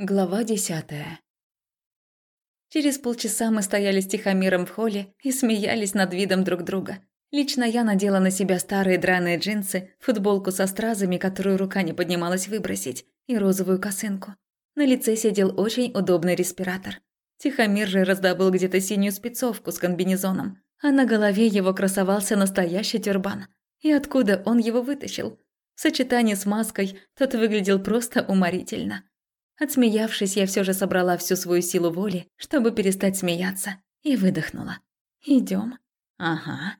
Глава десятая. Через полчаса мы стояли с Тихомиром в холле и смеялись над видом друг друга. Лично я надела на себя старые драные джинсы, футболку со стразами, которую рука не поднималась выбросить, и розовую косынку. На лице сидел очень удобный респиратор. Тихомир же раздобыл где-то синюю спецовку с комбинезоном, а на голове его красовался настоящий тюрбан. И откуда он его вытащил? В сочетании с маской тот выглядел просто уморительно. Отсмеявшись, я все же собрала всю свою силу воли, чтобы перестать смеяться, и выдохнула. Идем. Ага.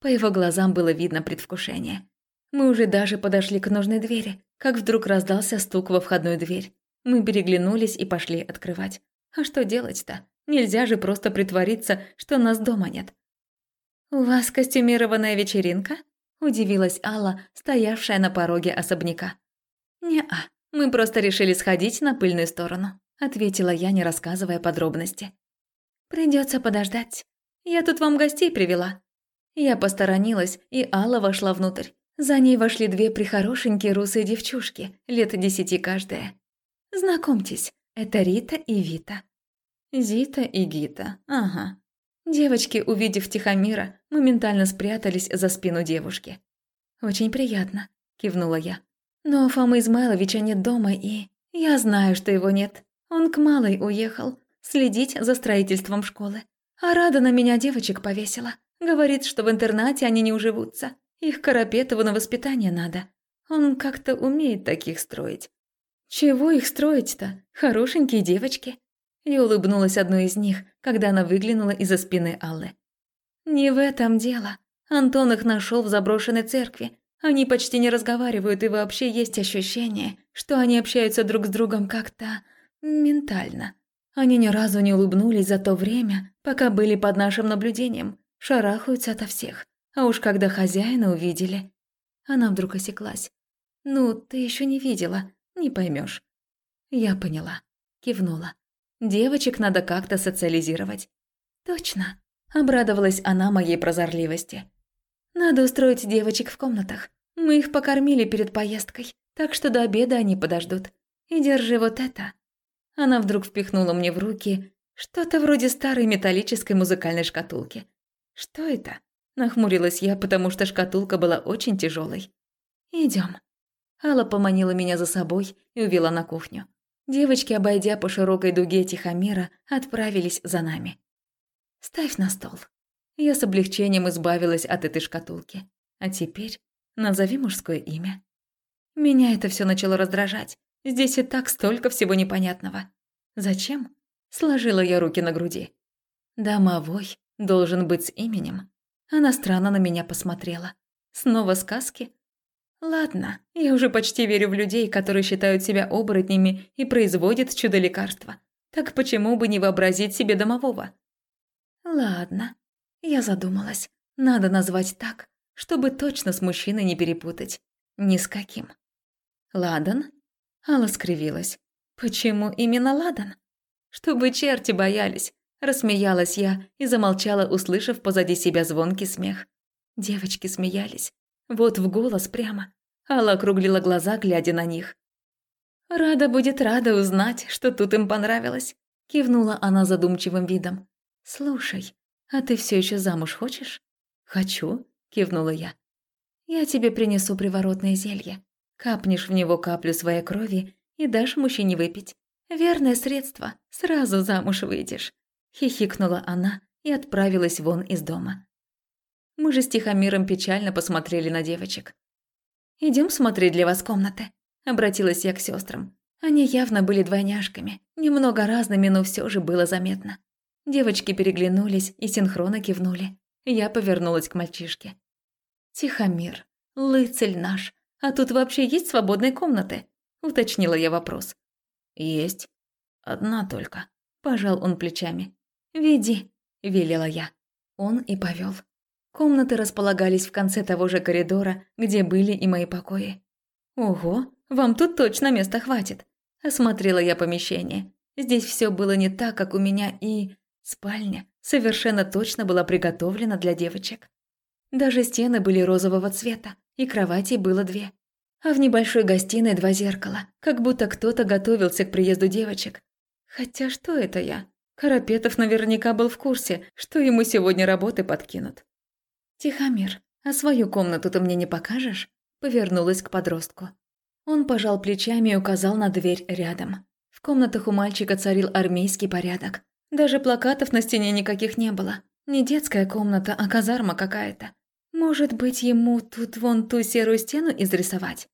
По его глазам было видно предвкушение. Мы уже даже подошли к нужной двери, как вдруг раздался стук во входную дверь. Мы переглянулись и пошли открывать. А что делать-то? Нельзя же просто притвориться, что нас дома нет. «У вас костюмированная вечеринка?» – удивилась Алла, стоявшая на пороге особняка. «Не-а, «Мы просто решили сходить на пыльную сторону», – ответила я, не рассказывая подробности. Придется подождать. Я тут вам гостей привела». Я посторонилась, и Алла вошла внутрь. За ней вошли две прихорошенькие русые девчушки, лет десяти каждая. «Знакомьтесь, это Рита и Вита». Зита и Гита, ага. Девочки, увидев Тихомира, моментально спрятались за спину девушки. «Очень приятно», – кивнула я. Но Фомы Измайловича нет дома, и... Я знаю, что его нет. Он к малой уехал, следить за строительством школы. А Рада на меня девочек повесила. Говорит, что в интернате они не уживутся. Их Карапетову на воспитание надо. Он как-то умеет таких строить. Чего их строить-то? Хорошенькие девочки. Я улыбнулась одной из них, когда она выглянула из-за спины Аллы. Не в этом дело. Антон их нашел в заброшенной церкви, они почти не разговаривают, и вообще есть ощущение, что они общаются друг с другом как-то ментально. Они ни разу не улыбнулись за то время, пока были под нашим наблюдением, шарахаются ото всех. А уж когда хозяина увидели... Она вдруг осеклась. «Ну, ты еще не видела, не поймешь. Я поняла. Кивнула. Девочек надо как-то социализировать. Точно. Обрадовалась она моей прозорливости. Надо устроить девочек в комнатах. Мы их покормили перед поездкой, так что до обеда они подождут. И держи вот это». Она вдруг впихнула мне в руки что-то вроде старой металлической музыкальной шкатулки. «Что это?» – нахмурилась я, потому что шкатулка была очень тяжелой. Идем. Алла поманила меня за собой и увела на кухню. Девочки, обойдя по широкой дуге Тихомира, отправились за нами. «Ставь на стол». Я с облегчением избавилась от этой шкатулки. А теперь назови мужское имя. Меня это все начало раздражать. Здесь и так столько всего непонятного. Зачем? Сложила я руки на груди. Домовой должен быть с именем. Она странно на меня посмотрела. Снова сказки? Ладно, я уже почти верю в людей, которые считают себя оборотнями и производят чудо-лекарства. Так почему бы не вообразить себе домового? Ладно, я задумалась. Надо назвать так, чтобы точно с мужчиной не перепутать. Ни с каким. Ладан? Алла скривилась. Почему именно Ладан? Чтобы черти боялись. Рассмеялась я и замолчала, услышав позади себя звонкий смех. Девочки смеялись. Вот в голос прямо. Алла округлила глаза, глядя на них. «Рада будет рада узнать, что тут им понравилось», – кивнула она задумчивым видом. «Слушай, «А ты все еще замуж хочешь?» «Хочу», – кивнула я. «Я тебе принесу приворотное зелье. Капнешь в него каплю своей крови и дашь мужчине выпить. Верное средство, сразу замуж выйдешь», – хихикнула она и отправилась вон из дома. Мы же с Тихомиром печально посмотрели на девочек. Идем смотреть для вас комнаты», – обратилась я к сестрам. Они явно были двойняшками, немного разными, но все же было заметно. Девочки переглянулись и синхронно кивнули. Я повернулась к мальчишке. «Тихомир, лыцель наш, а тут вообще есть свободные комнаты?» – уточнила я вопрос. «Есть. Одна только», – пожал он плечами. «Веди», – велела я. Он и повел. Комнаты располагались в конце того же коридора, где были и мои покои. «Ого, вам тут точно места хватит», – осмотрела я помещение. Здесь все было не так, как у меня и... Спальня совершенно точно была приготовлена для девочек. Даже стены были розового цвета, и кроватей было две. А в небольшой гостиной два зеркала, как будто кто-то готовился к приезду девочек. Хотя что это я? Карапетов наверняка был в курсе, что ему сегодня работы подкинут. «Тихомир, а свою комнату ты мне не покажешь?» Повернулась к подростку. Он пожал плечами и указал на дверь рядом. В комнатах у мальчика царил армейский порядок. Даже плакатов на стене никаких не было. Не детская комната, а казарма какая-то. Может быть, ему тут вон ту серую стену изрисовать?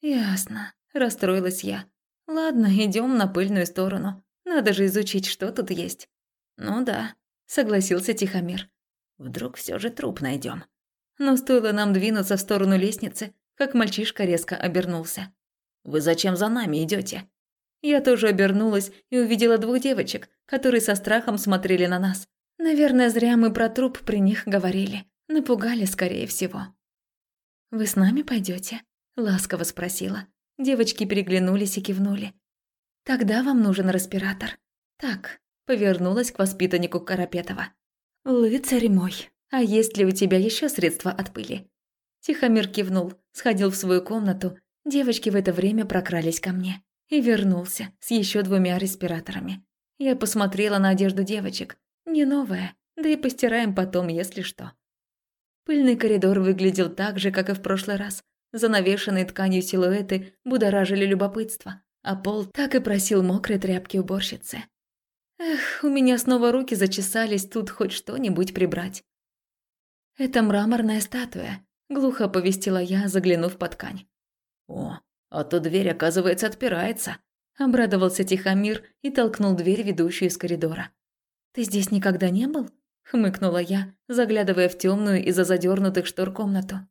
Ясно, расстроилась я. Ладно, идем на пыльную сторону. Надо же изучить, что тут есть. Ну да, согласился Тихомир. Вдруг все же труп найдем. Но стоило нам двинуться в сторону лестницы, как мальчишка резко обернулся. «Вы зачем за нами идете? Я тоже обернулась и увидела двух девочек, которые со страхом смотрели на нас. Наверное, зря мы про труп при них говорили. Напугали, скорее всего. «Вы с нами пойдете? ласково спросила. Девочки переглянулись и кивнули. «Тогда вам нужен респиратор». «Так», – повернулась к воспитаннику Карапетова. «Лыцарь мой, а есть ли у тебя еще средства от пыли?» Тихомир кивнул, сходил в свою комнату. Девочки в это время прокрались ко мне. И вернулся с еще двумя респираторами. Я посмотрела на одежду девочек. Не новая, да и постираем потом, если что. Пыльный коридор выглядел так же, как и в прошлый раз. Занавешенные тканью силуэты будоражили любопытство, а пол так и просил мокрой тряпки уборщицы. Эх, у меня снова руки зачесались тут хоть что-нибудь прибрать. «Это мраморная статуя», – глухо повестила я, заглянув под ткань. «О, а то дверь, оказывается, отпирается», – обрадовался Тихомир и толкнул дверь, ведущую из коридора. «Ты здесь никогда не был?» – хмыкнула я, заглядывая в темную из-за задернутых штор комнату.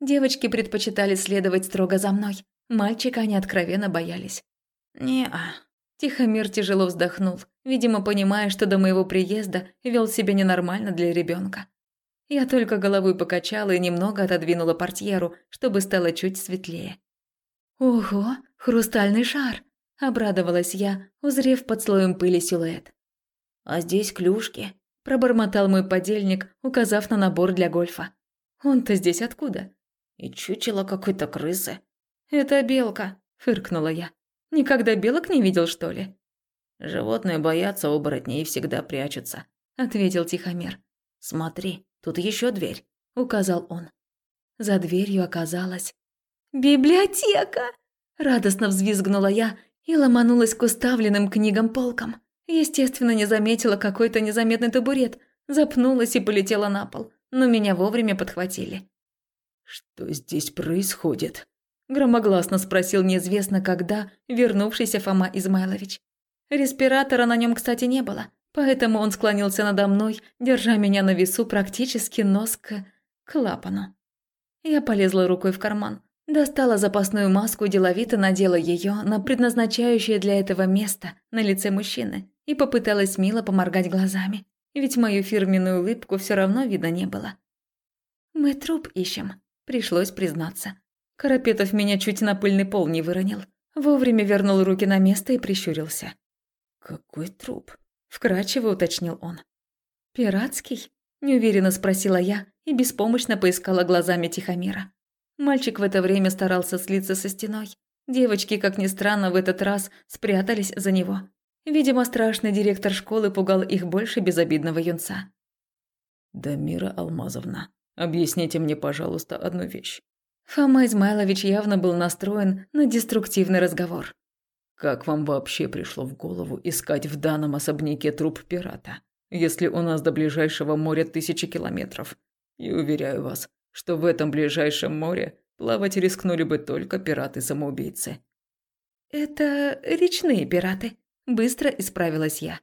Девочки предпочитали следовать строго за мной. Мальчика они откровенно боялись. «Не-а». Тихомир тяжело вздохнул, видимо, понимая, что до моего приезда вел себя ненормально для ребенка. Я только головой покачала и немного отодвинула портьеру, чтобы стало чуть светлее. «Ого, хрустальный шар!» – обрадовалась я, узрев под слоем пыли силуэт. «А здесь клюшки», – пробормотал мой подельник, указав на набор для гольфа. «Он-то здесь откуда?» «И чучело какой-то крысы». «Это белка», – фыркнула я. «Никогда белок не видел, что ли?» «Животные боятся оборотней и всегда прячутся», – ответил Тихомир. «Смотри, тут еще дверь», – указал он. За дверью оказалась... «Библиотека!» – радостно взвизгнула я и ломанулась к уставленным книгам полкам. Естественно, не заметила какой-то незаметный табурет, запнулась и полетела на пол, но меня вовремя подхватили. «Что здесь происходит?» – громогласно спросил неизвестно когда вернувшийся Фома Измайлович. Респиратора на нем, кстати, не было, поэтому он склонился надо мной, держа меня на весу практически нос к клапану. Я полезла рукой в карман, достала запасную маску деловито надела ее на предназначающее для этого место на лице мужчины и попыталась мило поморгать глазами, ведь мою фирменную улыбку все равно видно не было. «Мы труп ищем», пришлось признаться. Карапетов меня чуть на пыльный пол не выронил. Вовремя вернул руки на место и прищурился. «Какой труп?» – вкрадчиво уточнил он. «Пиратский?» – неуверенно спросила я и беспомощно поискала глазами Тихомира. Мальчик в это время старался слиться со стеной. Девочки, как ни странно, в этот раз спрятались за него. Видимо, страшный директор школы пугал их больше безобидного юнца. «Дамира Алмазовна, объясните мне, пожалуйста, одну вещь». Фома Измайлович явно был настроен на деструктивный разговор. «Как вам вообще пришло в голову искать в данном особняке труп пирата, если у нас до ближайшего моря тысячи километров? И уверяю вас, что в этом ближайшем море плавать рискнули бы только пираты-самоубийцы». «Это речные пираты», Быстро исправилась я.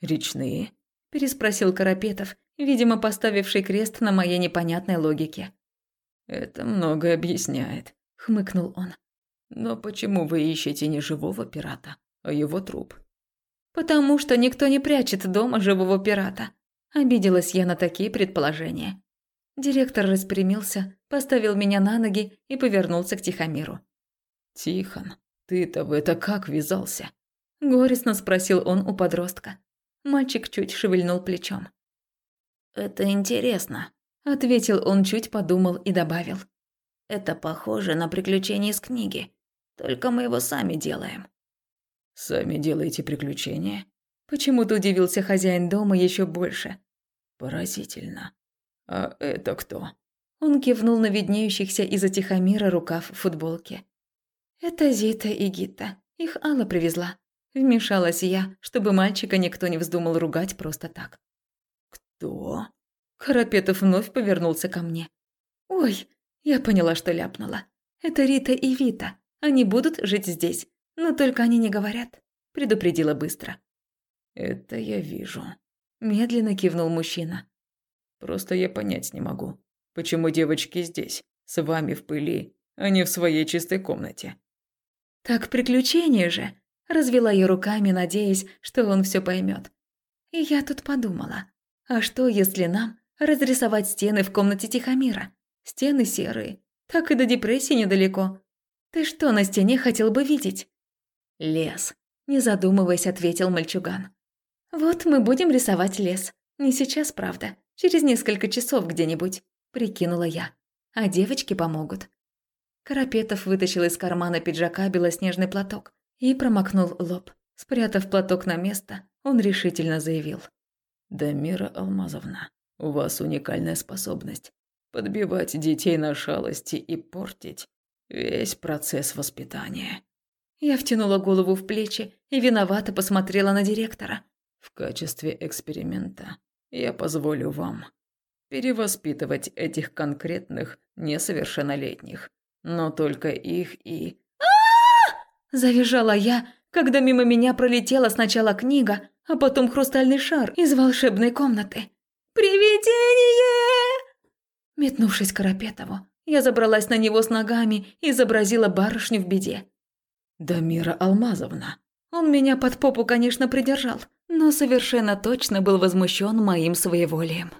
«Речные?» – переспросил Карапетов, видимо, поставивший крест на моей непонятной логике. «Это многое объясняет», – хмыкнул он. «Но почему вы ищете не живого пирата, а его труп?» «Потому что никто не прячет дома живого пирата», – обиделась я на такие предположения. Директор распрямился, поставил меня на ноги и повернулся к Тихомиру. «Тихон, ты-то в это как ввязался?» Горестно спросил он у подростка. Мальчик чуть шевельнул плечом. «Это интересно», – ответил он, чуть подумал и добавил. Это похоже на приключение из книги, только мы его сами делаем». «Сами делаете приключения?» Почему-то удивился хозяин дома еще больше. «Поразительно. А это кто?» Он кивнул на виднеющихся из-за тихомира рукав в футболке. «Это Зита и Гита. Их Алла привезла. Вмешалась я, чтобы мальчика никто не вздумал ругать просто так. «Кто?» Карапетов вновь повернулся ко мне. «Ой, я поняла, что ляпнула. Это Рита и Вита. Они будут жить здесь, но только они не говорят», – предупредила быстро. «Это я вижу», – медленно кивнул мужчина. «Просто я понять не могу, почему девочки здесь, с вами в пыли, а не в своей чистой комнате». «Так приключение же!» – развела я руками, надеясь, что он все поймет. И я тут подумала, а что, если нам разрисовать стены в комнате Тихомира? Стены серые, так и до депрессии недалеко. Ты что на стене хотел бы видеть? Лес, не задумываясь, ответил мальчуган. Вот мы будем рисовать лес. Не сейчас, правда, через несколько часов где-нибудь, прикинула я. А девочки помогут. Карапетов вытащил из кармана пиджака белоснежный платок и промокнул лоб. Спрятав платок на место, он решительно заявил. «Дамира Алмазовна, у вас уникальная способность подбивать детей на шалости и портить весь процесс воспитания». Я втянула голову в плечи и виновато посмотрела на директора. «В качестве эксперимента я позволю вам перевоспитывать этих конкретных несовершеннолетних но только их и... Завизжала я, когда мимо меня пролетела сначала книга, а потом хрустальный шар из волшебной комнаты. «Привидение!» Метнувшись к Карапетову, я забралась на него с ногами и изобразила барышню в беде. «Дамира Алмазовна!» Он меня под попу, конечно, придержал, но совершенно точно был возмущен моим своеволием.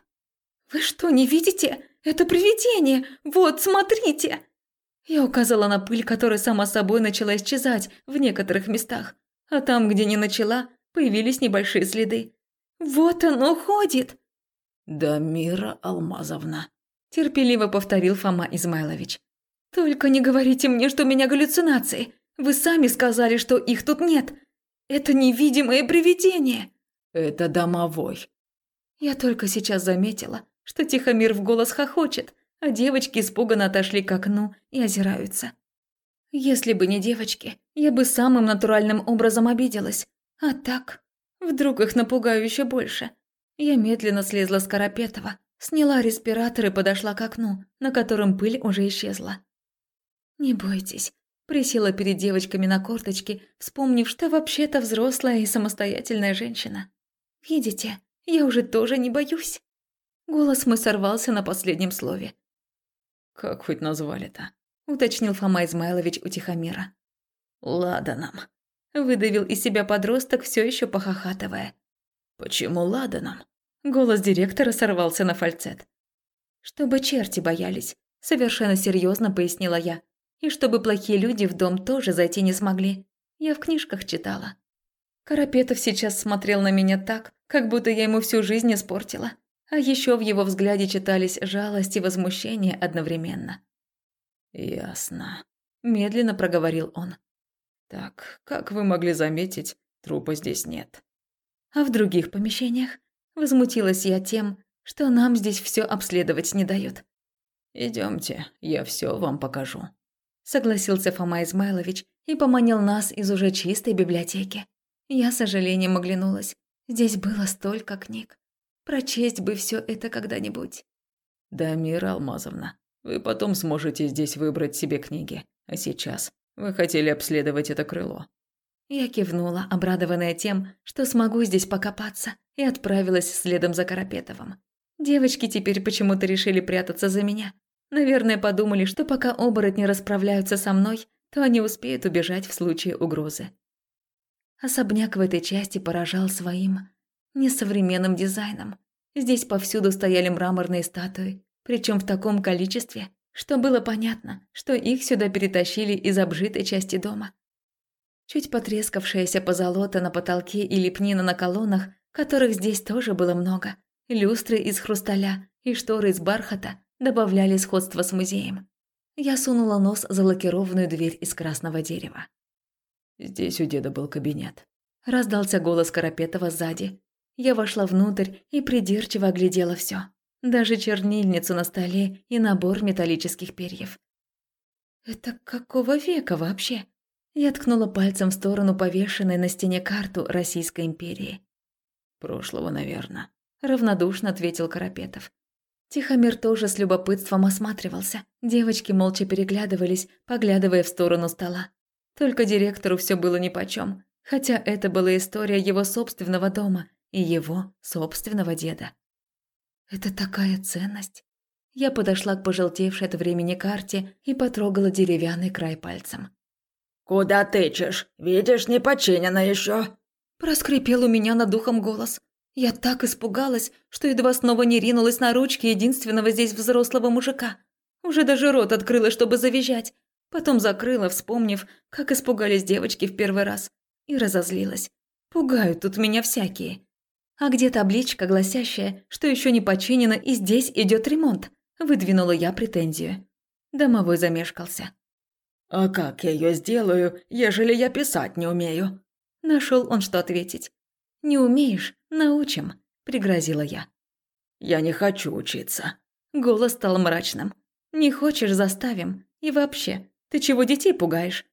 «Вы что, не видите? Это привидение! Вот, смотрите!» Я указала на пыль, которая сама собой начала исчезать в некоторых местах, а там, где не начала, появились небольшие следы. «Вот оно ходит!» «Дамира Алмазовна», – терпеливо повторил Фома Измайлович. «Только не говорите мне, что у меня галлюцинации. Вы сами сказали, что их тут нет. Это невидимое привидение». «Это домовой». Я только сейчас заметила, что Тихомир в голос хохочет, а девочки испуганно отошли к окну и озираются. Если бы не девочки, я бы самым натуральным образом обиделась. А так, вдруг их напугаю еще больше. Я медленно слезла с Карапетова, сняла респиратор и подошла к окну, на котором пыль уже исчезла. «Не бойтесь», – присела перед девочками на корточки, вспомнив, что вообще-то взрослая и самостоятельная женщина. «Видите, я уже тоже не боюсь». Голос мой сорвался на последнем слове. «Как хоть назвали-то?» – уточнил Фома Измайлович у Тихомира. «Ладаном», – выдавил из себя подросток, все еще похохатывая. «Почему ладаном?» Голос директора сорвался на фальцет. «Чтобы черти боялись», – совершенно серьезно пояснила я. «И чтобы плохие люди в дом тоже зайти не смогли. Я в книжках читала». Карапетов сейчас смотрел на меня так, как будто я ему всю жизнь испортила. А еще в его взгляде читались жалость и возмущение одновременно. «Ясно», – медленно проговорил он. «Так, как вы могли заметить, трупа здесь нет». «А в других помещениях?» – возмутилась я тем, что нам здесь все обследовать не дают. Идемте, я все вам покажу», – согласился Фома Измайлович и поманил нас из уже чистой библиотеки. Я с сожалением оглянулась. Здесь было столько книг. Прочесть бы все это когда-нибудь. Дамира Алмазовна, вы потом сможете здесь выбрать себе книги. А сейчас вы хотели обследовать это крыло. Я кивнула, обрадованная тем, что смогу здесь покопаться, и отправилась следом за Карапетовым. Девочки теперь почему-то решили прятаться за меня. Наверное, подумали, что пока оборотни расправляются со мной, то они успеют убежать в случае угрозы. Особняк в этой части поражал своим несовременным дизайном. Здесь повсюду стояли мраморные статуи, причем в таком количестве, что было понятно, что их сюда перетащили из обжитой части дома. Чуть потрескавшаяся позолота на потолке и лепнина на колоннах, которых здесь тоже было много, люстры из хрусталя и шторы из бархата добавляли сходство с музеем. Я сунула нос за лакированную дверь из красного дерева. Здесь у деда был кабинет. Раздался голос Карапетова сзади. Я вошла внутрь и придирчиво оглядела все, Даже чернильницу на столе и набор металлических перьев. «Это какого века вообще?» Я ткнула пальцем в сторону повешенной на стене карту Российской империи. «Прошлого, наверное», – равнодушно ответил Карапетов. Тихомир тоже с любопытством осматривался. Девочки молча переглядывались, поглядывая в сторону стола. Только директору все было нипочем, хотя это была история его собственного дома и его собственного деда. Это такая ценность. Я подошла к пожелтевшей от времени карте и потрогала деревянный край пальцем. «Куда тычешь? Видишь, не починено еще!» Проскрипел у меня над духом голос. Я так испугалась, что едва снова не ринулась на ручки единственного здесь взрослого мужика. Уже даже рот открыла, чтобы завизжать. Потом закрыла, вспомнив, как испугались девочки в первый раз. И разозлилась. Пугают тут меня всякие. А где табличка, гласящая, что еще не починено и здесь идет ремонт? Выдвинула я претензию. Домовой замешкался. «А как я ее сделаю, ежели я писать не умею?» Нашел он, что ответить. «Не умеешь? Научим», – пригрозила я. «Я не хочу учиться». Голос стал мрачным. «Не хочешь – заставим. И вообще, ты чего детей пугаешь?»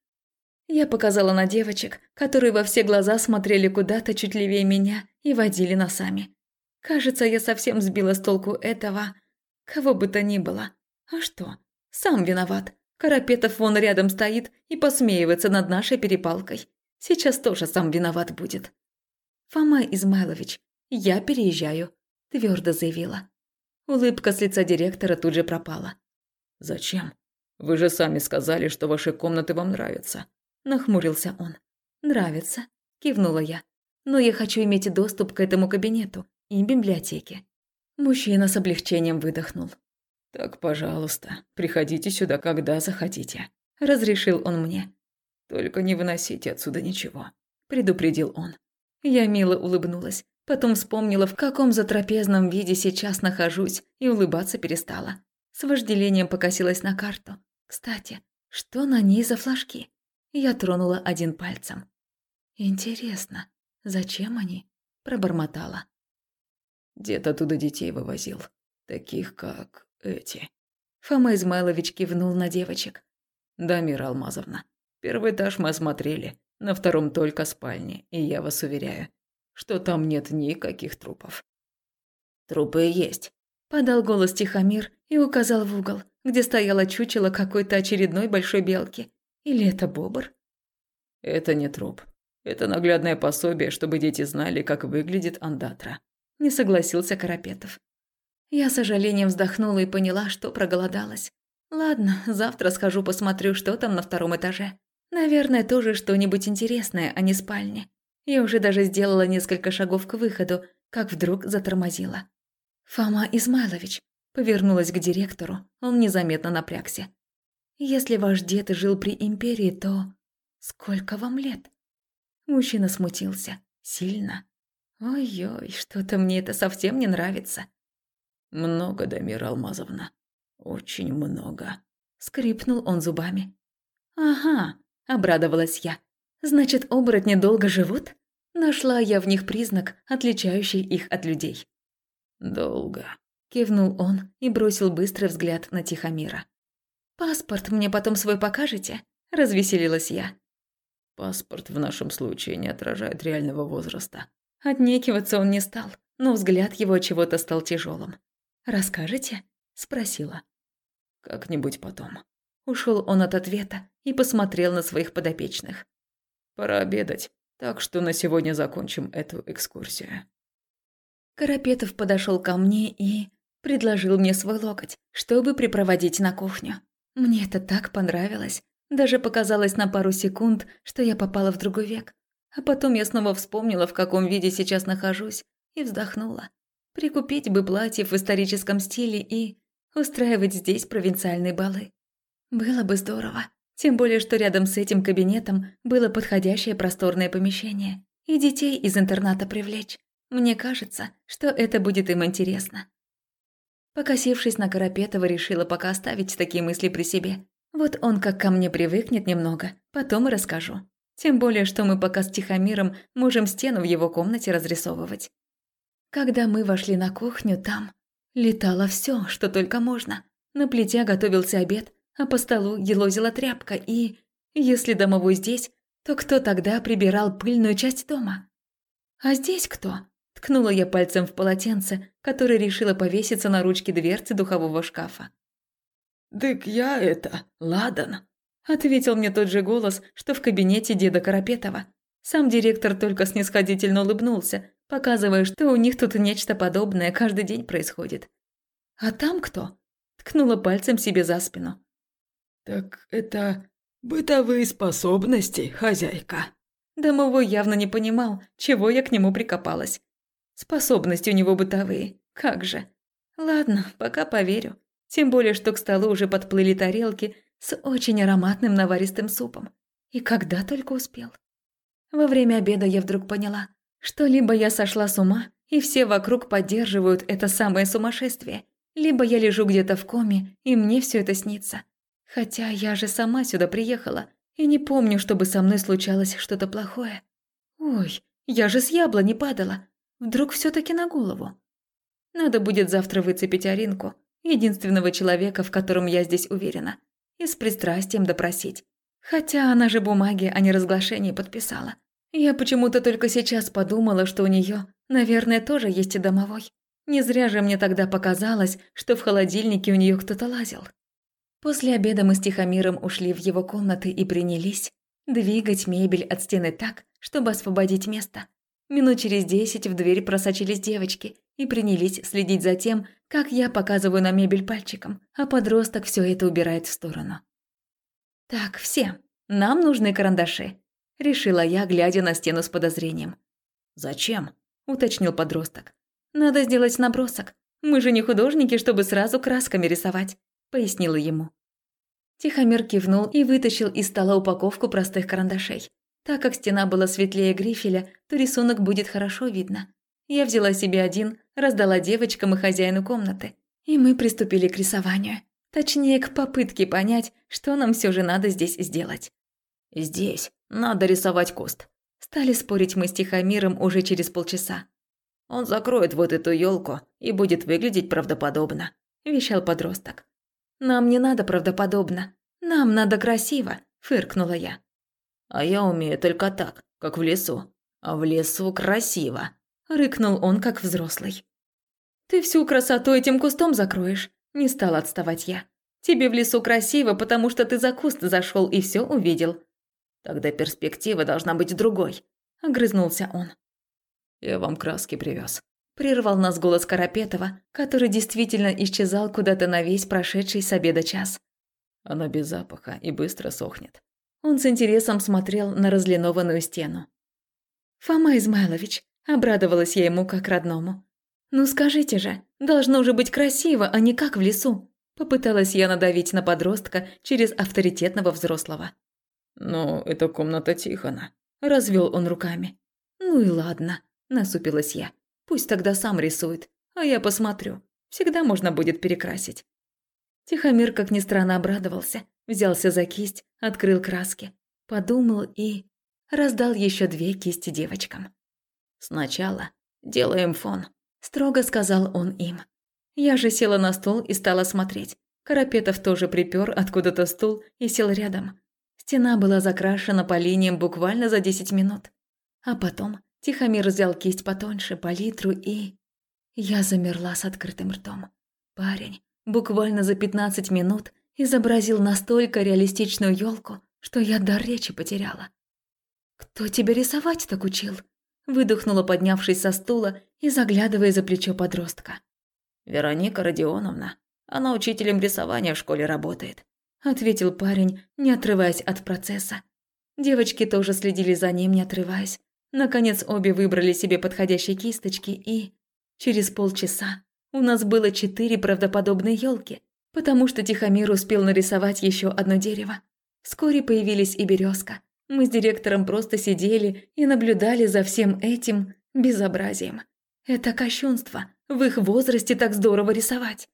Я показала на девочек, которые во все глаза смотрели куда-то чуть левее меня и водили носами. Кажется, я совсем сбила с толку этого, кого бы то ни было. А что? Сам виноват. Карапетов вон рядом стоит и посмеивается над нашей перепалкой. Сейчас тоже сам виноват будет. «Фома Измайлович, я переезжаю», – твердо заявила. Улыбка с лица директора тут же пропала. «Зачем? Вы же сами сказали, что ваши комнаты вам нравятся», – нахмурился он. «Нравится», – кивнула я. «Но я хочу иметь доступ к этому кабинету и библиотеке». Мужчина с облегчением выдохнул. «Так, пожалуйста, приходите сюда, когда захотите», – разрешил он мне. «Только не выносите отсюда ничего», – предупредил он. Я мило улыбнулась, потом вспомнила, в каком затрапезном виде сейчас нахожусь, и улыбаться перестала. С вожделением покосилась на карту. Кстати, что на ней за флажки? Я тронула один пальцем. Интересно, зачем они? Пробормотала. Дед оттуда детей вывозил, таких как эти. Фома Измайлович кивнул на девочек. Да, Мира Алмазовна, первый этаж мы осмотрели, на втором только спальни, и я вас уверяю, что там нет никаких трупов. Трупы есть, подал голос Тихомир и указал в угол, где стояло чучело какой-то очередной большой белки. Или это бобр? Это не труп. Это наглядное пособие, чтобы дети знали, как выглядит андатра. Не согласился Карапетов. Я с сожалением вздохнула и поняла, что проголодалась. Ладно, завтра схожу посмотрю, что там на втором этаже. Наверное, тоже что-нибудь интересное, а не спальня. Я уже даже сделала несколько шагов к выходу, как вдруг затормозила. «Фома Измайлович», – повернулась к директору, он незаметно напрягся. «Если ваш дед жил при империи, то... Сколько вам лет?» Мужчина смутился. Сильно. «Ой-ой, что-то мне это совсем не нравится». «Много, Дамира Алмазовна. Очень много», – скрипнул он зубами. «Ага, – обрадовалась я. «Значит, оборотни долго живут?» Нашла я в них признак, отличающий их от людей. «Долго», – кивнул он и бросил быстрый взгляд на Тихомира. «Паспорт мне потом свой покажете?» – развеселилась я. «Паспорт в нашем случае не отражает реального возраста». Отнекиваться он не стал, но взгляд его чего-то стал тяжелым. «Расскажете?» – спросила. «Как-нибудь потом». Ушел он от ответа и посмотрел на своих подопечных. «Пора обедать, так что на сегодня закончим эту экскурсию». Карапетов подошел ко мне и предложил мне свой локоть, чтобы припроводить на кухню. Мне это так понравилось. Даже показалось на пару секунд, что я попала в другой век. А потом я снова вспомнила, в каком виде сейчас нахожусь, и вздохнула. Прикупить бы платье в историческом стиле и устраивать здесь провинциальные балы. Было бы здорово. Тем более, что рядом с этим кабинетом было подходящее просторное помещение. И детей из интерната привлечь. Мне кажется, что это будет им интересно. Покосившись на Карапетова, решила пока оставить такие мысли при себе. Вот он как ко мне привыкнет немного, потом и расскажу. Тем более, что мы пока с Тихомиром можем стену в его комнате разрисовывать. Когда мы вошли на кухню, там летало все, что только можно. На плите готовился обед, а по столу елозила тряпка и... Если домовой здесь, то кто тогда прибирал пыльную часть дома? А здесь кто? Ткнула я пальцем в полотенце, которое решила повеситься на ручке дверцы духового шкафа. «Дык я это, ладан», – ответил мне тот же голос, что в кабинете деда Карапетова. Сам директор только снисходительно улыбнулся, показывая, что у них тут нечто подобное каждый день происходит. «А там кто?» – ткнула пальцем себе за спину. «Так это бытовые способности, хозяйка». Домовой явно не понимал, чего я к нему прикопалась. Способности у него бытовые, как же. Ладно, пока поверю. Тем более, что к столу уже подплыли тарелки с очень ароматным наваристым супом. И когда только успел. Во время обеда я вдруг поняла, что либо я сошла с ума, и все вокруг поддерживают это самое сумасшествие, либо я лежу где-то в коме, и мне все это снится. Хотя я же сама сюда приехала, и не помню, чтобы со мной случалось что-то плохое. Ой, я же с яблони падала. Вдруг все таки на голову. Надо будет завтра выцепить Аринку, единственного человека, в котором я здесь уверена, и с пристрастием допросить. Хотя она же бумаги о неразглашении подписала. Я почему-то только сейчас подумала, что у нее, наверное, тоже есть и домовой. Не зря же мне тогда показалось, что в холодильнике у нее кто-то лазил. После обеда мы с Тихомиром ушли в его комнаты и принялись двигать мебель от стены так, чтобы освободить место. Минут через десять в дверь просочились девочки и принялись следить за тем, как я показываю на мебель пальчиком, а подросток все это убирает в сторону. «Так, все, нам нужны карандаши», – решила я, глядя на стену с подозрением. «Зачем?» – уточнил подросток. «Надо сделать набросок. Мы же не художники, чтобы сразу красками рисовать», – пояснила ему. Тихомир кивнул и вытащил из стола упаковку простых карандашей. Так как стена была светлее грифеля, то рисунок будет хорошо видно. Я взяла себе один, раздала девочкам и хозяину комнаты. И мы приступили к рисованию. Точнее, к попытке понять, что нам все же надо здесь сделать. «Здесь надо рисовать куст», – стали спорить мы с Тихомиром уже через полчаса. «Он закроет вот эту елку и будет выглядеть правдоподобно», – вещал подросток. «Нам не надо правдоподобно. Нам надо красиво», – фыркнула я. А я умею только так, как в лесу. А в лесу красиво. Рыкнул он, как взрослый. Ты всю красоту этим кустом закроешь. Не стал отставать я. Тебе в лесу красиво, потому что ты за куст зашел и все увидел. Тогда перспектива должна быть другой. Огрызнулся он. Я вам краски привез. Прервал нас голос Карапетова, который действительно исчезал куда-то на весь прошедший с обеда час. Она без запаха и быстро сохнет. Он с интересом смотрел на разлинованную стену. «Фома Измайлович», – обрадовалась я ему как родному. «Ну скажите же, должно же быть красиво, а не как в лесу», – попыталась я надавить на подростка через авторитетного взрослого. «Ну, это комната Тихона», – развел он руками. «Ну и ладно», – насупилась я. «Пусть тогда сам рисует, а я посмотрю. Всегда можно будет перекрасить». Тихомир, как ни странно, обрадовался, взялся за кисть, открыл краски, подумал и раздал еще две кисти девочкам. «Сначала делаем фон», – строго сказал он им. Я же села на стол и стала смотреть. Карапетов тоже припер откуда-то стул и сел рядом. Стена была закрашена по линиям буквально за 10 минут. А потом Тихомир взял кисть потоньше, палитру и... Я замерла с открытым ртом. Парень буквально за 15 минут изобразил настолько реалистичную елку, что я дар речи потеряла. «Кто тебя рисовать так учил?» Выдохнула, поднявшись со стула и заглядывая за плечо подростка. «Вероника Родионовна. Она учителем рисования в школе работает», ответил парень, не отрываясь от процесса. Девочки тоже следили за ним, не отрываясь. Наконец обе выбрали себе подходящие кисточки и... Через полчаса у нас было четыре правдоподобные елки, потому что Тихомир успел нарисовать еще одно дерево. Вскоре появились и березка. Мы с директором просто сидели и наблюдали за всем этим безобразием. Это кощунство. В их возрасте так здорово рисовать.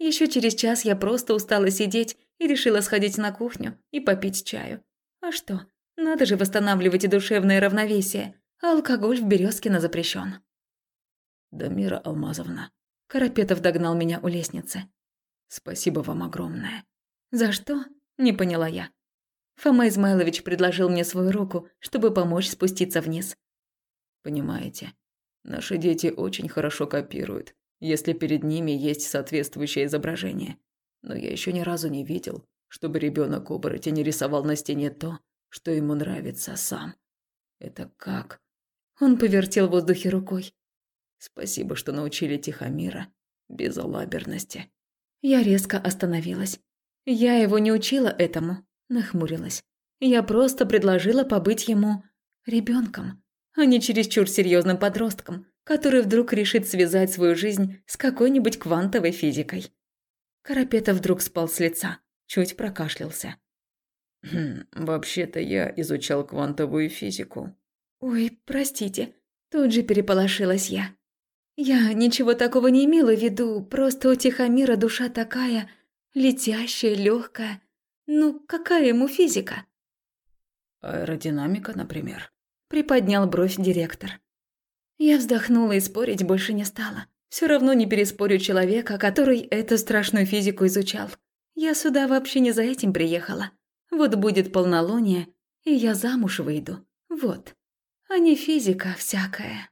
Еще через час я просто устала сидеть и решила сходить на кухню и попить чаю. А что? Надо же восстанавливать и душевное равновесие, а алкоголь в Березкино запрещен. Дамира Алмазовна. Карапетов догнал меня у лестницы. Спасибо вам огромное. За что? Не поняла я. Фома Измайлович предложил мне свою руку, чтобы помочь спуститься вниз. Понимаете, наши дети очень хорошо копируют, если перед ними есть соответствующее изображение. Но я еще ни разу не видел, чтобы ребенок оборотень рисовал на стене то, что ему нравится сам. Это как? Он повертел в воздухе рукой. Спасибо, что научили Тихомира безалаберности. Я резко остановилась. Я его не учила этому, нахмурилась. Я просто предложила побыть ему ребенком, а не чересчур серьезным подростком, который вдруг решит связать свою жизнь с какой-нибудь квантовой физикой. Карапета вдруг спал с лица, чуть прокашлялся. Хм, вообще-то я изучал квантовую физику. Ой, простите, тут же переполошилась я. Я ничего такого не имела в виду, просто у Тихомира душа такая летящая, легкая. Ну, какая ему физика? Аэродинамика, например. Приподнял бровь директор. Я вздохнула и спорить больше не стала. Все равно не переспорю человека, который эту страшную физику изучал. Я сюда вообще не за этим приехала. Вот будет полнолуние, и я замуж выйду. Вот. А не физика всякая.